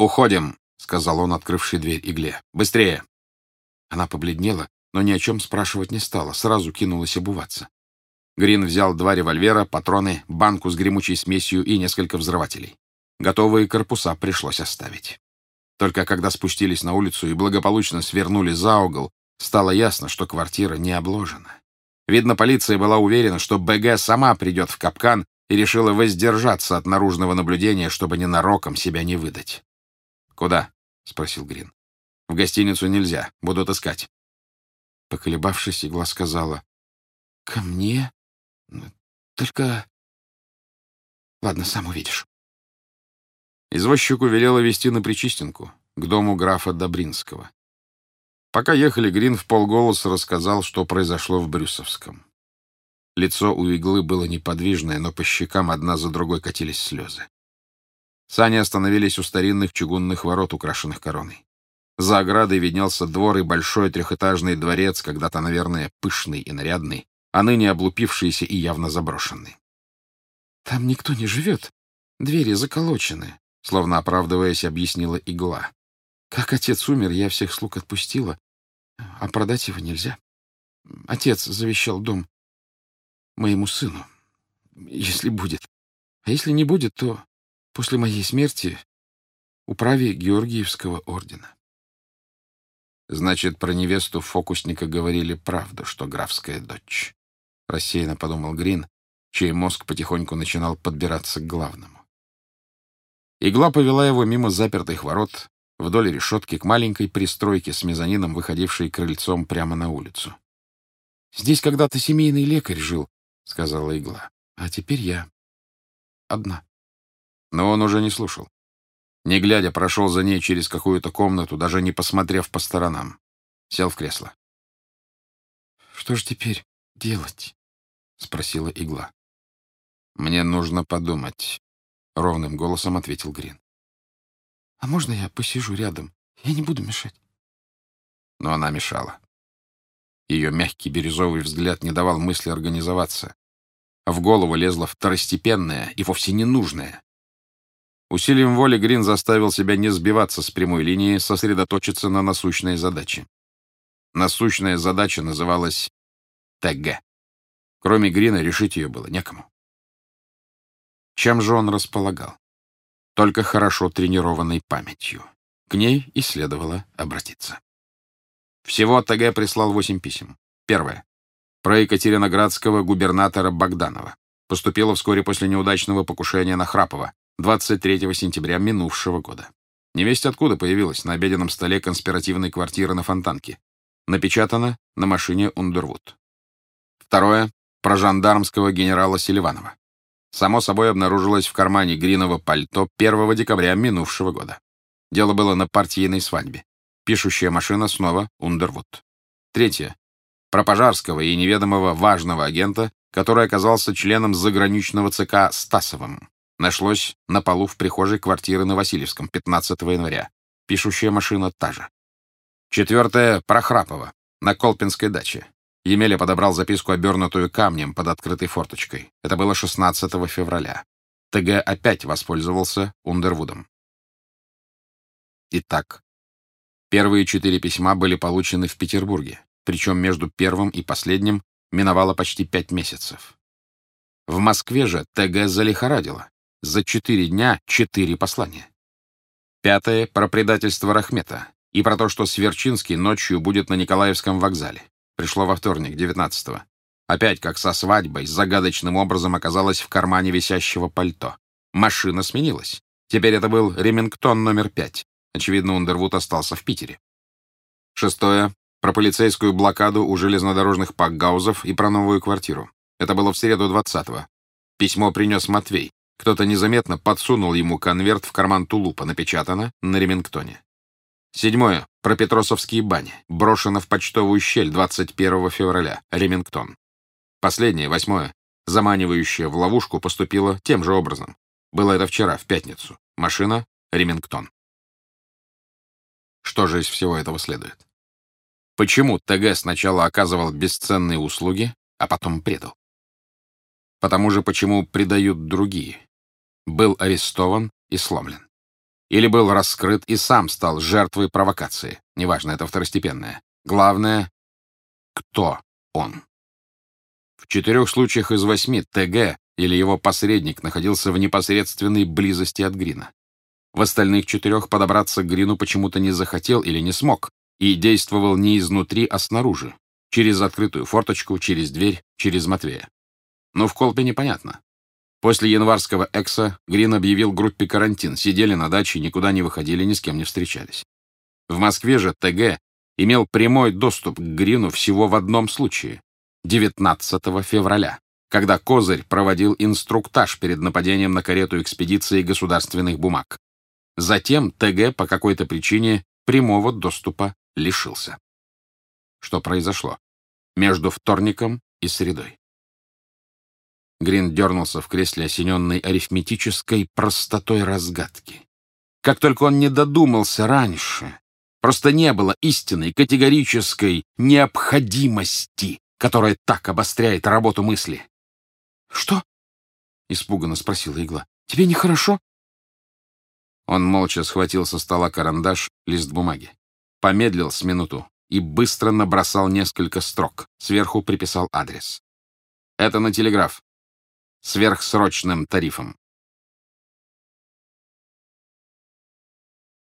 «Уходим», — сказал он, открывший дверь игле. «Быстрее!» Она побледнела, но ни о чем спрашивать не стала, сразу кинулась обуваться. Грин взял два револьвера, патроны, банку с гремучей смесью и несколько взрывателей. Готовые корпуса пришлось оставить. Только когда спустились на улицу и благополучно свернули за угол, стало ясно, что квартира не обложена. Видно, полиция была уверена, что БГ сама придет в капкан и решила воздержаться от наружного наблюдения, чтобы ненароком себя не выдать. «Куда?» — спросил Грин. «В гостиницу нельзя. Будут искать». Поколебавшись, игла сказала. «Ко мне? Только... Ладно, сам увидишь». Извозчику велела вести на Причистенку, к дому графа Добринского. Пока ехали, Грин в полголоса рассказал, что произошло в Брюсовском. Лицо у иглы было неподвижное, но по щекам одна за другой катились слезы. Сани остановились у старинных чугунных ворот, украшенных короной. За оградой виднелся двор и большой трехэтажный дворец, когда-то, наверное, пышный и нарядный, а ныне облупившийся и явно заброшенный. «Там никто не живет. Двери заколочены», — словно оправдываясь, объяснила игла. «Как отец умер, я всех слуг отпустила, а продать его нельзя. Отец завещал дом моему сыну, если будет. А если не будет, то после моей смерти управе Георгиевского ордена. Значит, про невесту фокусника говорили правду, что графская дочь. Рассеянно подумал Грин, чей мозг потихоньку начинал подбираться к главному. Игла повела его мимо запертых ворот, вдоль решетки к маленькой пристройке с мезонином, выходившей крыльцом прямо на улицу. «Здесь когда-то семейный лекарь жил», — сказала игла. «А теперь я. Одна». Но он уже не слушал. Не глядя, прошел за ней через какую-то комнату, даже не посмотрев по сторонам. Сел в кресло. «Что же теперь делать?» — спросила игла. «Мне нужно подумать», — ровным голосом ответил Грин. «А можно я посижу рядом? Я не буду мешать». Но она мешала. Ее мягкий бирюзовый взгляд не давал мысли организоваться. В голову лезло второстепенное и вовсе ненужное. Усилием воли Грин заставил себя не сбиваться с прямой линии, сосредоточиться на насущной задаче. Насущная задача называлась ТГ. Кроме Грина решить ее было некому. Чем же он располагал? Только хорошо тренированной памятью. К ней и следовало обратиться. Всего ТГ прислал восемь писем. Первое. Про Екатериноградского губернатора Богданова. Поступило вскоре после неудачного покушения на Храпова, 23 сентября минувшего года. Невесть откуда появилась на обеденном столе конспиративной квартиры на Фонтанке. Напечатано на машине Ундервуд. Второе. Про жандармского генерала Селиванова. Само собой обнаружилось в кармане Гринова пальто 1 декабря минувшего года. Дело было на партийной свадьбе. Пишущая машина снова Ундервуд. Третье. Про Пожарского и неведомого важного агента, который оказался членом заграничного ЦК Стасовым нашлось на полу в прихожей квартиры на Васильевском 15 января. Пишущая машина та же. Четвертое — Прохрапова, на Колпинской даче. Емеля подобрал записку, обернутую камнем под открытой форточкой. Это было 16 февраля. ТГ опять воспользовался Ундервудом. Итак, первые четыре письма были получены в Петербурге, причем между первым и последним миновало почти пять месяцев. В Москве же ТГ залихорадило. За четыре дня четыре послания. Пятое — про предательство Рахмета и про то, что Сверчинский ночью будет на Николаевском вокзале. Пришло во вторник, 19-го. Опять, как со свадьбой, загадочным образом оказалась в кармане висящего пальто. Машина сменилась. Теперь это был Ремингтон номер пять. Очевидно, Ундервуд остался в Питере. Шестое. Про полицейскую блокаду у железнодорожных пакгаузов и про новую квартиру. Это было в среду 20-го. Письмо принес Матвей. Кто-то незаметно подсунул ему конверт в карман тулупа, напечатано на Ремингтоне. Седьмое. Про Петросовские бани. Брошено в почтовую щель 21 февраля. Ремингтон. Последнее, восьмое. Заманивающее в ловушку поступило тем же образом. Было это вчера, в пятницу. Машина — Ремингтон. Что же из всего этого следует? Почему ТГ сначала оказывал бесценные услуги, а потом предал? Потому же, почему предают другие? Был арестован и сломлен. или был раскрыт и сам стал жертвой провокации. Неважно, это второстепенное. Главное, кто он. В четырех случаях из восьми ТГ или его посредник находился в непосредственной близости от Грина. В остальных четырех подобраться к Грину почему-то не захотел или не смог, и действовал не изнутри, а снаружи, через открытую форточку, через дверь, через Матвея. Но в Колпе непонятно. После январского экса Грин объявил группе карантин, сидели на даче, никуда не выходили, ни с кем не встречались. В Москве же ТГ имел прямой доступ к Грину всего в одном случае — 19 февраля, когда Козырь проводил инструктаж перед нападением на карету экспедиции государственных бумаг. Затем ТГ по какой-то причине прямого доступа лишился. Что произошло между вторником и средой? Грин дернулся в кресле, осененной арифметической простотой разгадки. Как только он не додумался раньше, просто не было истинной категорической необходимости, которая так обостряет работу мысли. «Что?» — испуганно спросила игла. «Тебе нехорошо?» Он молча схватил со стола карандаш, лист бумаги, помедлил с минуту и быстро набросал несколько строк. Сверху приписал адрес. «Это на телеграф. Сверхсрочным тарифом.